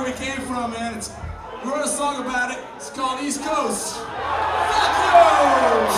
where we came from, man. It's, we wrote a song about it. It's called East Coast. Fuck you!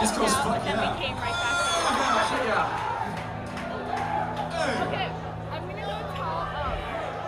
East Coast, fuck yeah. Came right back. Yeah.